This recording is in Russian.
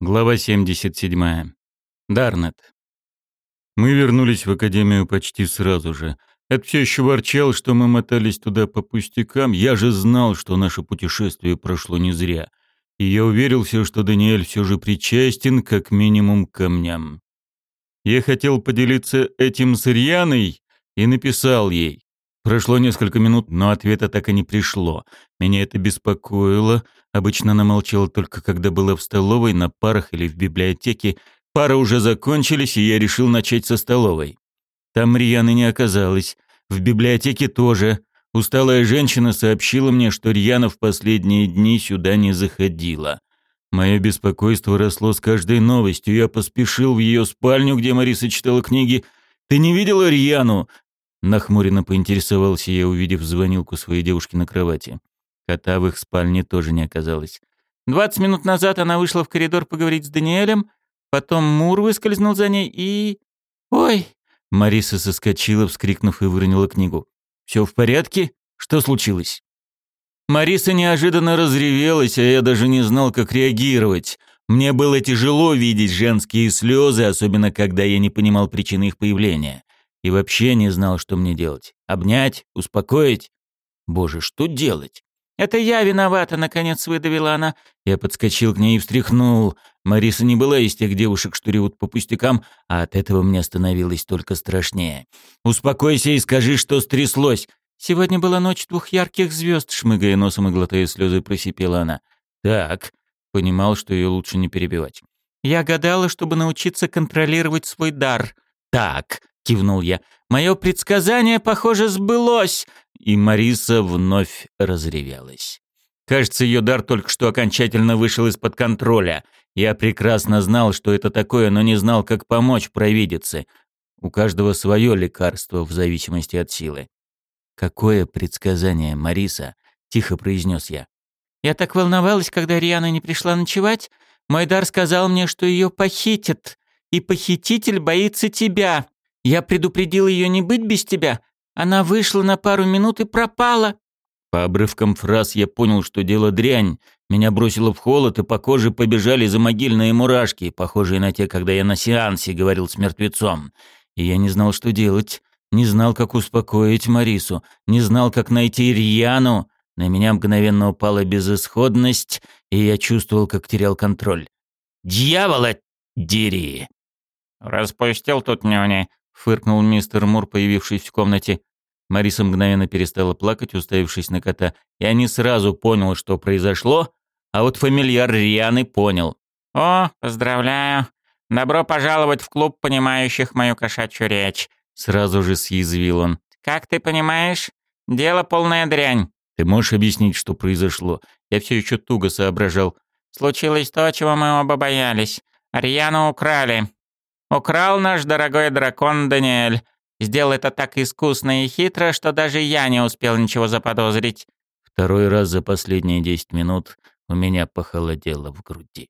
Глава 77. Дарнет. Мы вернулись в академию почти сразу же. Это все еще ворчал, что мы мотались туда по пустякам. Я же знал, что наше путешествие прошло не зря. И я уверился, что Даниэль все же причастен как минимум к камням. Я хотел поделиться этим с Рьяной и написал ей. Прошло несколько минут, но ответа так и не пришло. Меня это беспокоило. Обычно она молчала только когда была в столовой, на парах или в библиотеке. Пары уже закончились, и я решил начать со столовой. Там Рьяны не оказалось. В библиотеке тоже. Усталая женщина сообщила мне, что Рьяна в последние дни сюда не заходила. Мое беспокойство росло с каждой новостью. Я поспешил в ее спальню, где Мариса читала книги. «Ты не видела Рьяну?» Нахмуренно поинтересовался я, увидев звонилку своей девушки на кровати. Кота в их спальне тоже не оказалось. Двадцать минут назад она вышла в коридор поговорить с Даниэлем, потом Мур выскользнул за ней и... «Ой!» Мариса соскочила, вскрикнув и выронила книгу. «Все в порядке? Что случилось?» Мариса неожиданно разревелась, а я даже не знал, как реагировать. Мне было тяжело видеть женские слезы, особенно когда я не понимал причины их появления и вообще не знал, что мне делать. Обнять? Успокоить? Боже, что делать? «Это я виновата», — наконец выдавила она. Я подскочил к ней и встряхнул. Мариса не была из тех девушек, что ревут по пустякам, а от этого мне становилось только страшнее. «Успокойся и скажи, что стряслось». «Сегодня была ночь двух ярких звезд», — шмыгая носом и глотая слезы, просипела она. «Так», — понимал, что ее лучше не перебивать. «Я гадала, чтобы научиться контролировать свой дар». «Так», кивнул я. Мое предсказание, похоже, сбылось. И Мариса вновь разревелась. Кажется, ее дар только что окончательно вышел из-под контроля. Я прекрасно знал, что это такое, но не знал, как помочь провидице. У каждого свое лекарство в зависимости от силы. «Какое предсказание, Мариса?» — тихо произнес я. «Я так волновалась, когда Риана не пришла ночевать. Мой дар сказал мне, что ее похитят, и похититель боится тебя. Я предупредил ее не быть без тебя. Она вышла на пару минут и пропала». По обрывкам фраз я понял, что дело дрянь. Меня бросило в холод, и по коже побежали замогильные мурашки, похожие на те, когда я на сеансе говорил с мертвецом. И я не знал, что делать. Не знал, как успокоить Марису. Не знал, как найти Рьяну. На меня мгновенно упала безысходность, и я чувствовал, как терял контроль. «Дьявола! Дери!» «Распустил тут нюни», фыркнул мистер Мур, появившись в комнате. Мариса мгновенно перестала плакать, уставившись на кота. Я не сразу понял, что произошло, а вот фамильяр Рианы понял. «О, поздравляю. Добро пожаловать в клуб понимающих мою кошачью речь», сразу же съязвил он. «Как ты понимаешь? Дело полная дрянь». «Ты можешь объяснить, что произошло?» Я все еще туго соображал. «Случилось то, чего мы оба боялись. Рьяну украли. Украл наш дорогой дракон Даниэль. Сделал это так искусно и хитро, что даже я не успел ничего заподозрить. Второй раз за последние десять минут у меня похолодело в груди.